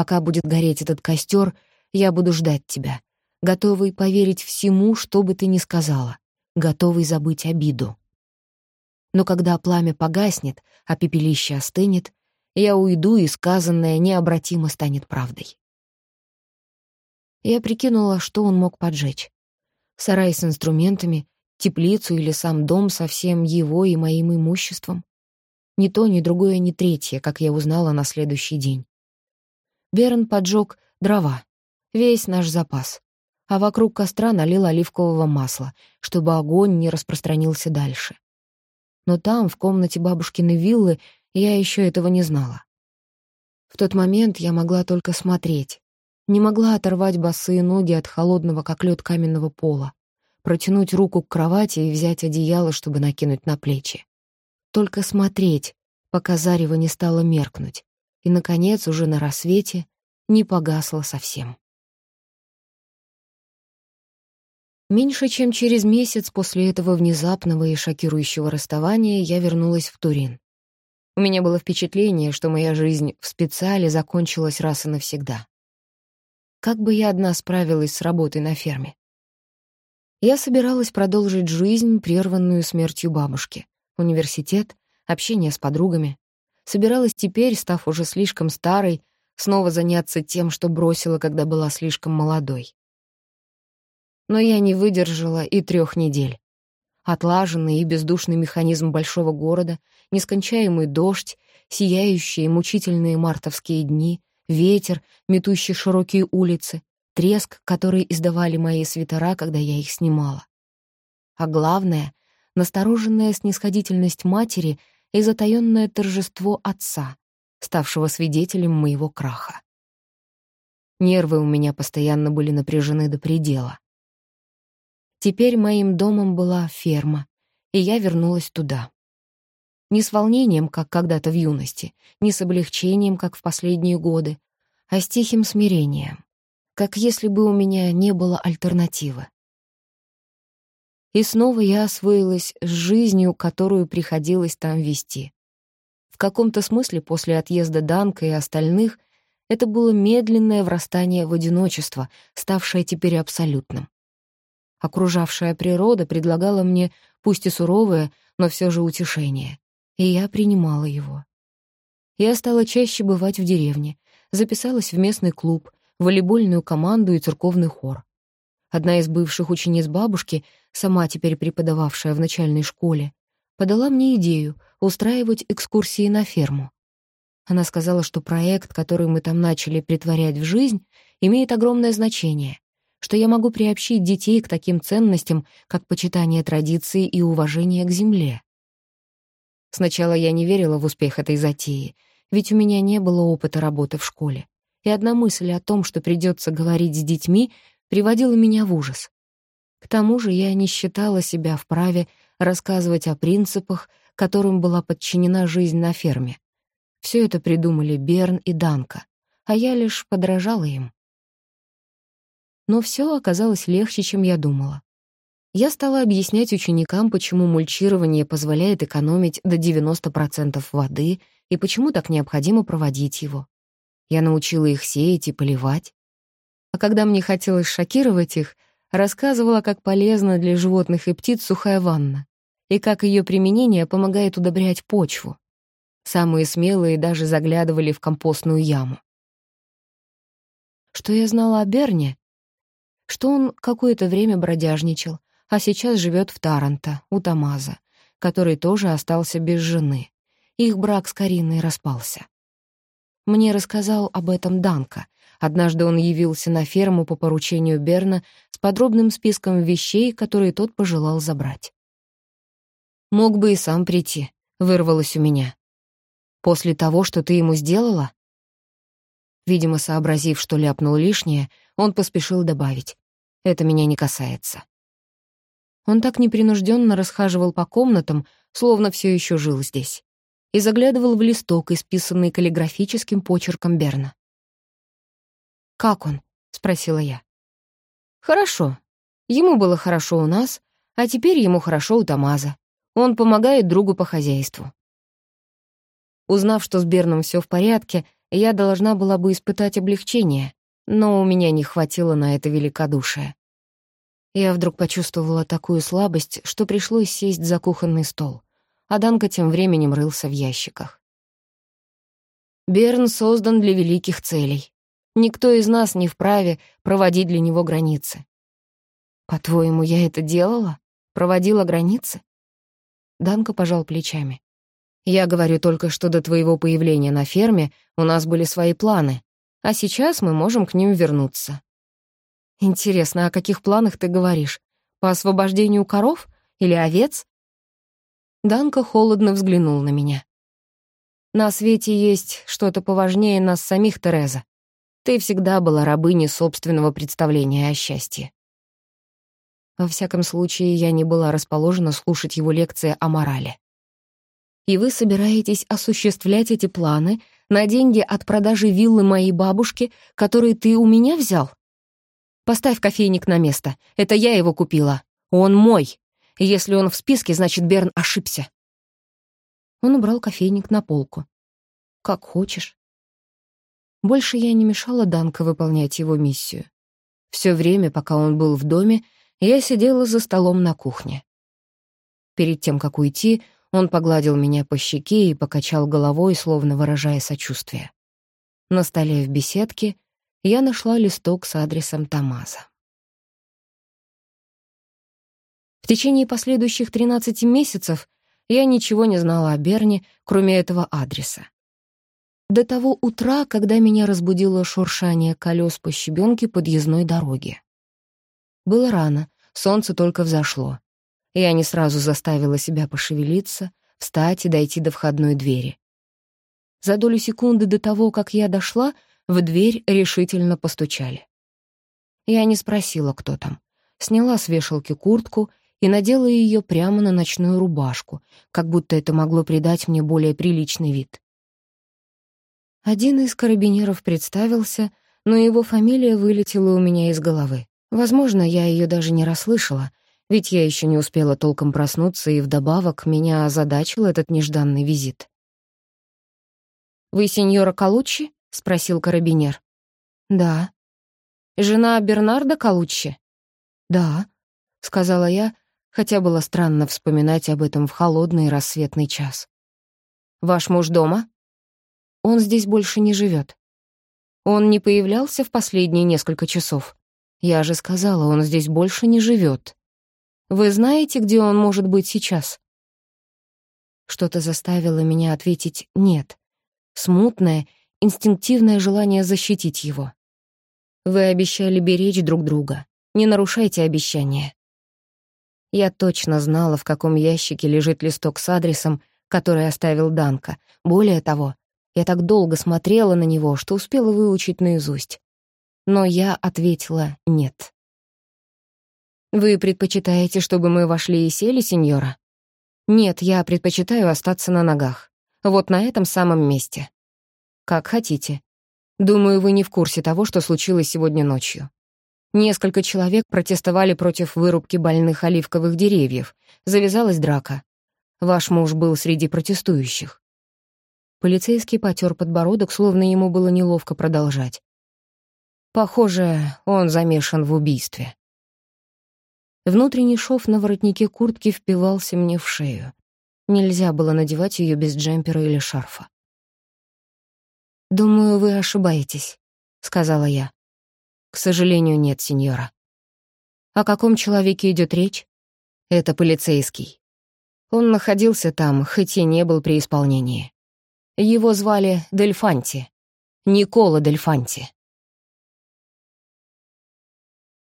Пока будет гореть этот костер, я буду ждать тебя, готовый поверить всему, что бы ты ни сказала, готовый забыть обиду. Но когда пламя погаснет, а пепелище остынет, я уйду, и сказанное необратимо станет правдой. Я прикинула, что он мог поджечь. Сарай с инструментами, теплицу или сам дом со всем его и моим имуществом. Ни то, ни другое, ни третье, как я узнала на следующий день. Берн поджег дрова, весь наш запас, а вокруг костра налил оливкового масла, чтобы огонь не распространился дальше. Но там, в комнате бабушкиной виллы, я еще этого не знала. В тот момент я могла только смотреть, не могла оторвать босые ноги от холодного, как лед каменного пола, протянуть руку к кровати и взять одеяло, чтобы накинуть на плечи. Только смотреть, пока зарево не стало меркнуть, и, наконец, уже на рассвете не погасло совсем. Меньше чем через месяц после этого внезапного и шокирующего расставания я вернулась в Турин. У меня было впечатление, что моя жизнь в специале закончилась раз и навсегда. Как бы я одна справилась с работой на ферме? Я собиралась продолжить жизнь, прерванную смертью бабушки, университет, общение с подругами. Собиралась теперь, став уже слишком старой, снова заняться тем, что бросила, когда была слишком молодой но я не выдержала и трех недель. Отлаженный и бездушный механизм большого города, нескончаемый дождь, сияющие мучительные мартовские дни, ветер, метущий широкие улицы, треск, который издавали мои свитера, когда я их снимала. А главное — настороженная снисходительность матери и затаённое торжество отца, ставшего свидетелем моего краха. Нервы у меня постоянно были напряжены до предела. Теперь моим домом была ферма, и я вернулась туда. Не с волнением, как когда-то в юности, не с облегчением, как в последние годы, а с тихим смирением, как если бы у меня не было альтернативы. И снова я освоилась с жизнью, которую приходилось там вести. В каком-то смысле после отъезда Данка и остальных это было медленное врастание в одиночество, ставшее теперь абсолютным. Окружавшая природа предлагала мне, пусть и суровое, но все же утешение, и я принимала его. Я стала чаще бывать в деревне, записалась в местный клуб, волейбольную команду и церковный хор. Одна из бывших учениц бабушки, сама теперь преподававшая в начальной школе, подала мне идею устраивать экскурсии на ферму. Она сказала, что проект, который мы там начали притворять в жизнь, имеет огромное значение, что я могу приобщить детей к таким ценностям, как почитание традиций и уважение к земле. Сначала я не верила в успех этой затеи, ведь у меня не было опыта работы в школе, и одна мысль о том, что придется говорить с детьми, приводила меня в ужас. К тому же я не считала себя вправе рассказывать о принципах, которым была подчинена жизнь на ферме. Все это придумали Берн и Данка, а я лишь подражала им. Но все оказалось легче, чем я думала. Я стала объяснять ученикам, почему мульчирование позволяет экономить до 90% воды и почему так необходимо проводить его. Я научила их сеять и поливать. А когда мне хотелось шокировать их, рассказывала, как полезна для животных и птиц сухая ванна и как ее применение помогает удобрять почву. Самые смелые даже заглядывали в компостную яму. Что я знала о Берне, что он какое-то время бродяжничал, а сейчас живет в Таранто, у Тамаза, который тоже остался без жены. Их брак с Кариной распался. Мне рассказал об этом Данка. Однажды он явился на ферму по поручению Берна с подробным списком вещей, которые тот пожелал забрать. «Мог бы и сам прийти», — вырвалось у меня. «После того, что ты ему сделала?» Видимо, сообразив, что ляпнул лишнее, он поспешил добавить. Это меня не касается. Он так непринужденно расхаживал по комнатам, словно все еще жил здесь, и заглядывал в листок, исписанный каллиграфическим почерком Берна. «Как он?» — спросила я. «Хорошо. Ему было хорошо у нас, а теперь ему хорошо у Тамаза. Он помогает другу по хозяйству». Узнав, что с Берном все в порядке, я должна была бы испытать облегчение, но у меня не хватило на это великодушия. Я вдруг почувствовала такую слабость, что пришлось сесть за кухонный стол, а Данка тем временем рылся в ящиках. Берн создан для великих целей. Никто из нас не вправе проводить для него границы. По-твоему, я это делала? Проводила границы? Данка пожал плечами. Я говорю только, что до твоего появления на ферме у нас были свои планы, а сейчас мы можем к ним вернуться. Интересно, о каких планах ты говоришь? По освобождению коров или овец? Данка холодно взглянул на меня. На свете есть что-то поважнее нас самих, Тереза. Ты всегда была рабыней собственного представления о счастье. Во всяком случае, я не была расположена слушать его лекции о морали. И вы собираетесь осуществлять эти планы на деньги от продажи виллы моей бабушки, которые ты у меня взял? Поставь кофейник на место. Это я его купила. Он мой. Если он в списке, значит, Берн ошибся. Он убрал кофейник на полку. «Как хочешь». Больше я не мешала Данко выполнять его миссию. Все время, пока он был в доме, я сидела за столом на кухне. Перед тем, как уйти, он погладил меня по щеке и покачал головой, словно выражая сочувствие. На столе в беседке я нашла листок с адресом Тамаза. В течение последующих 13 месяцев я ничего не знала о Берне, кроме этого адреса. До того утра, когда меня разбудило шуршание колес по щебенке подъездной дороги. Было рано, солнце только взошло. Я не сразу заставила себя пошевелиться, встать и дойти до входной двери. За долю секунды до того, как я дошла, в дверь решительно постучали. Я не спросила, кто там. Сняла с вешалки куртку и надела ее прямо на ночную рубашку, как будто это могло придать мне более приличный вид. Один из карабинеров представился, но его фамилия вылетела у меня из головы. Возможно, я ее даже не расслышала, ведь я еще не успела толком проснуться, и вдобавок меня озадачил этот нежданный визит. «Вы сеньора Калуччи?» — спросил карабинер. «Да». «Жена Бернарда Калуччи?» «Да», — сказала я, хотя было странно вспоминать об этом в холодный рассветный час. «Ваш муж дома?» «Он здесь больше не живет. Он не появлялся в последние несколько часов. Я же сказала, он здесь больше не живет. Вы знаете, где он может быть сейчас?» Что-то заставило меня ответить «нет». Смутное, инстинктивное желание защитить его. «Вы обещали беречь друг друга. Не нарушайте обещания». Я точно знала, в каком ящике лежит листок с адресом, который оставил Данка. Более того, я так долго смотрела на него, что успела выучить наизусть. Но я ответила «нет». «Вы предпочитаете, чтобы мы вошли и сели, сеньора?» «Нет, я предпочитаю остаться на ногах. Вот на этом самом месте». «Как хотите. Думаю, вы не в курсе того, что случилось сегодня ночью. Несколько человек протестовали против вырубки больных оливковых деревьев. Завязалась драка. Ваш муж был среди протестующих. Полицейский потер подбородок, словно ему было неловко продолжать. Похоже, он замешан в убийстве. Внутренний шов на воротнике куртки впивался мне в шею. Нельзя было надевать ее без джемпера или шарфа. «Думаю, вы ошибаетесь», — сказала я. «К сожалению, нет, сеньора». «О каком человеке идет речь?» «Это полицейский. Он находился там, хоть и не был при исполнении. Его звали Дельфанти. Никола Дельфанти».